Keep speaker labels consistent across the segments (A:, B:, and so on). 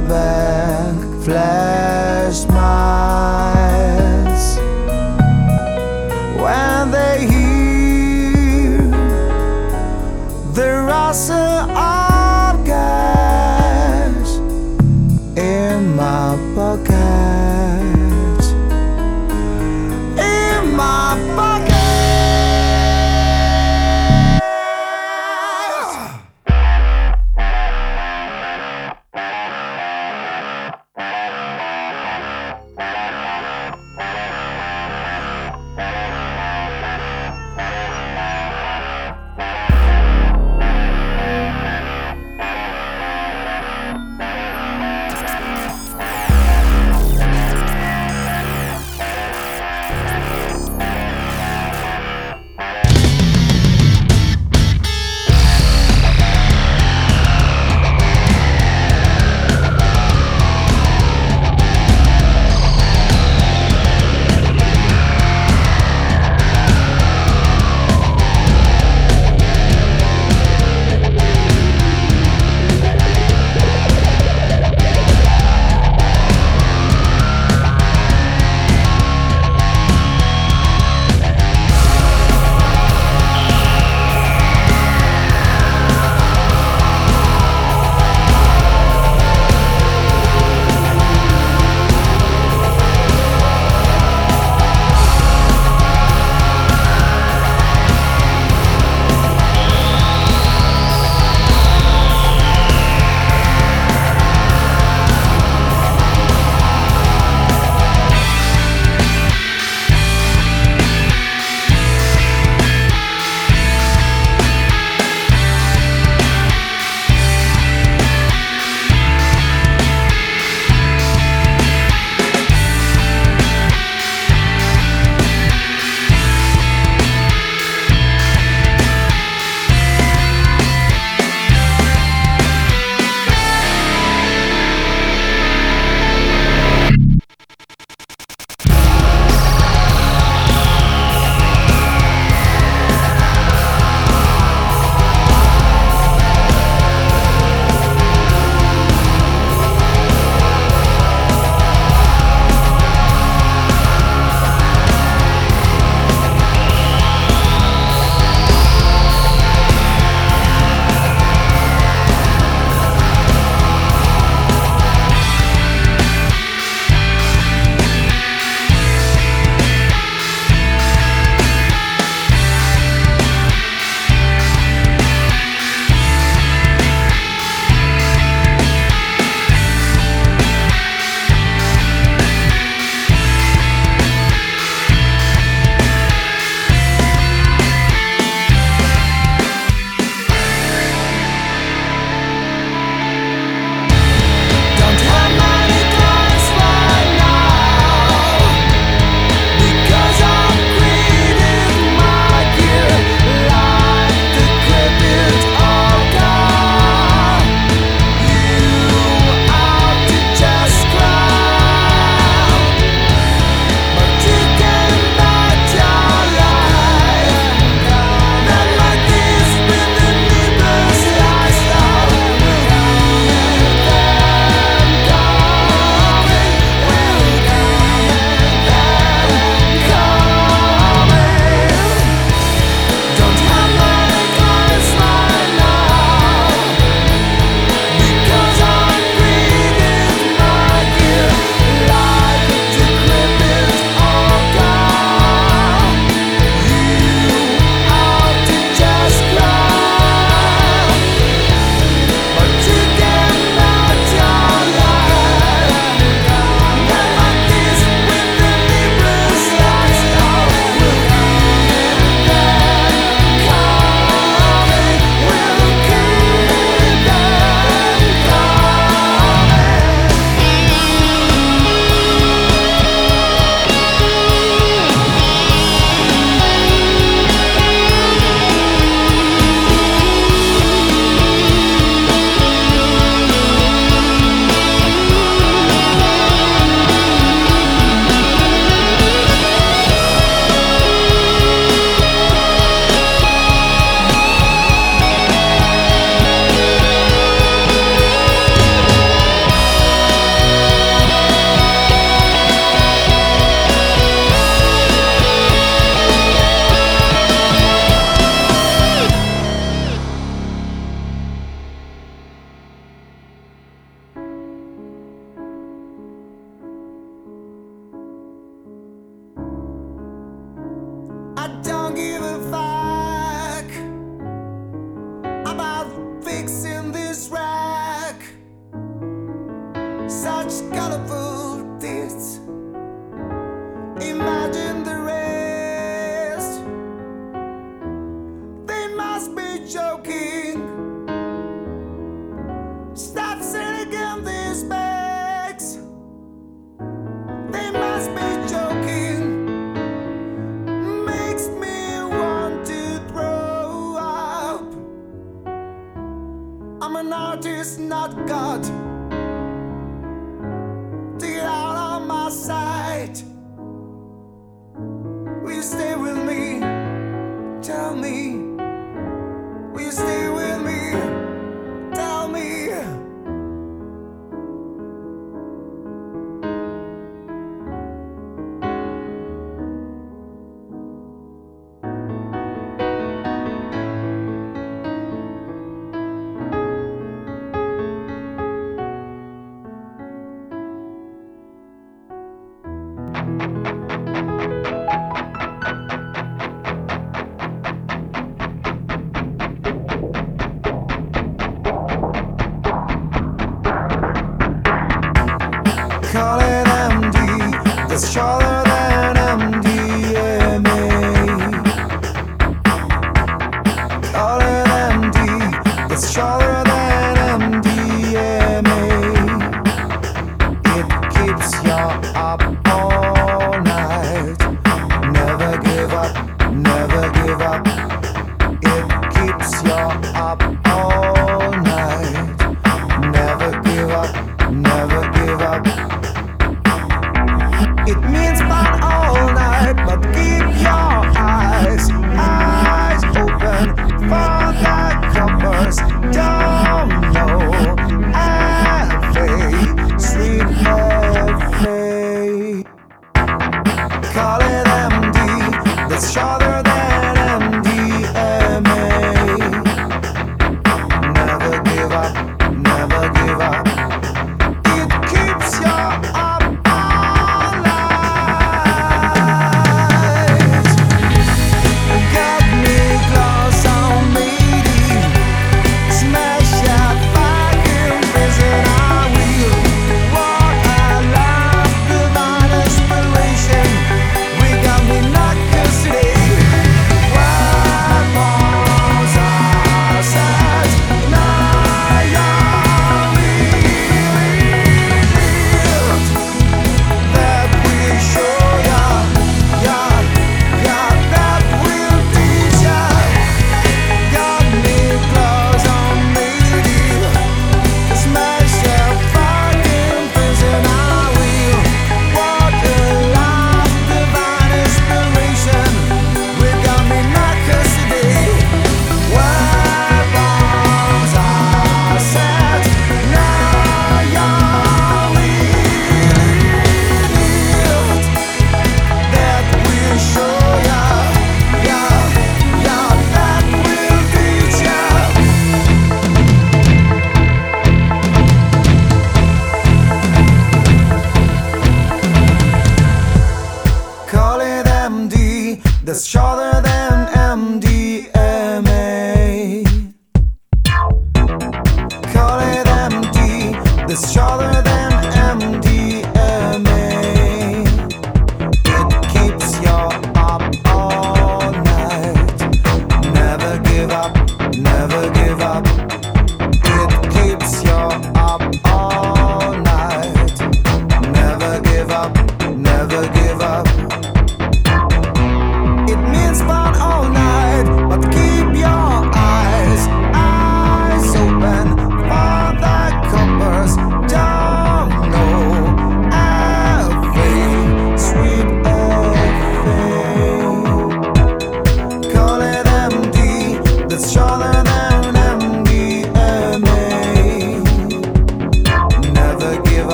A: back flash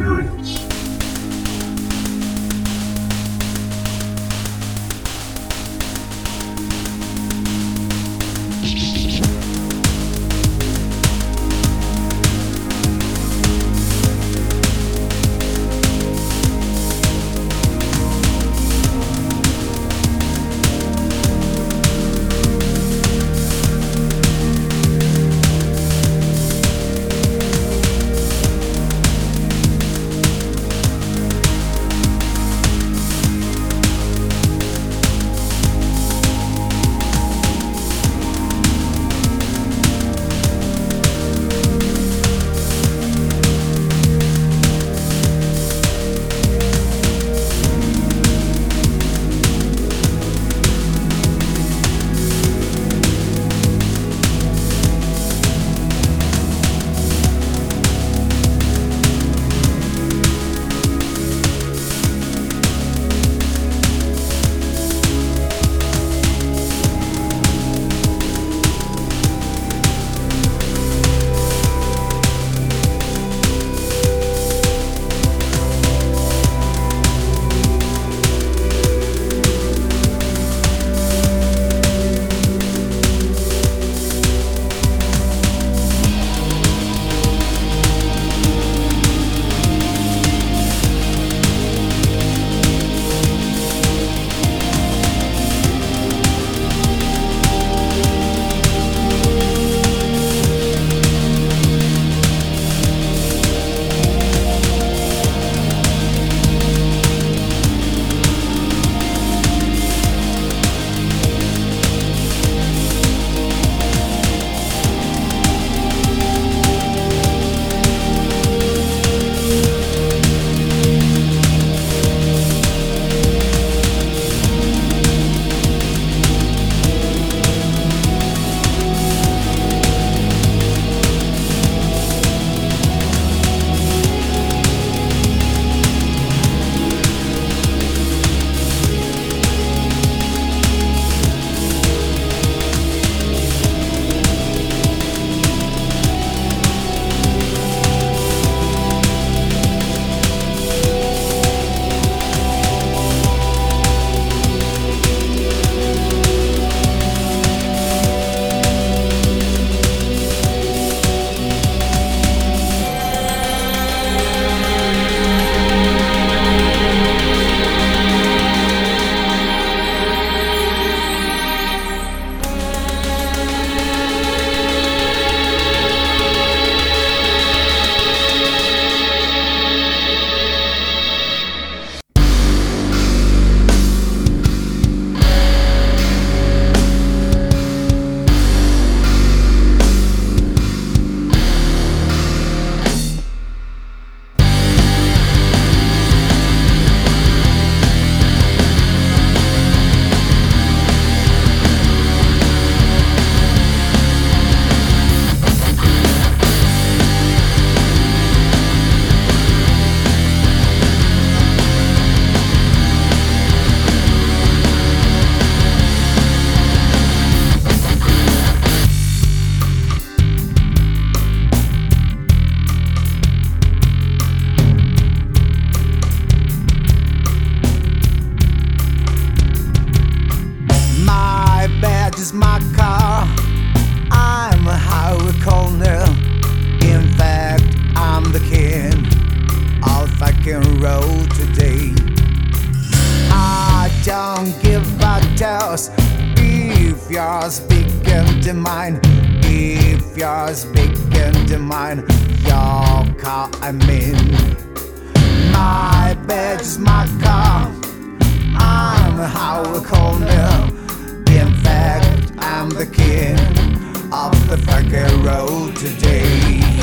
A: experience. Fucking road today. I don't give a toss if yours begin to mine. If yours begin to mine, your car I'm in. My bed is my car. I'm a highway corner. In fact, I'm the king of the fucking road today.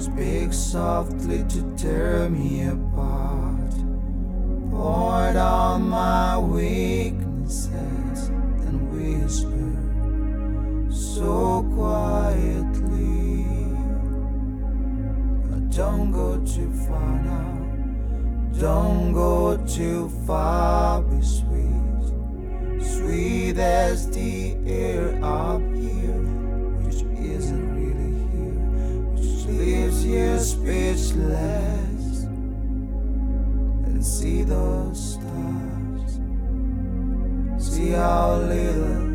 A: Speak softly to tear me apart. Pour down my weaknesses and whisper so quietly. But don't go too far now. Don't go too far, be sweet. Sweet as the air up leaves you speechless. And see those stars, see how little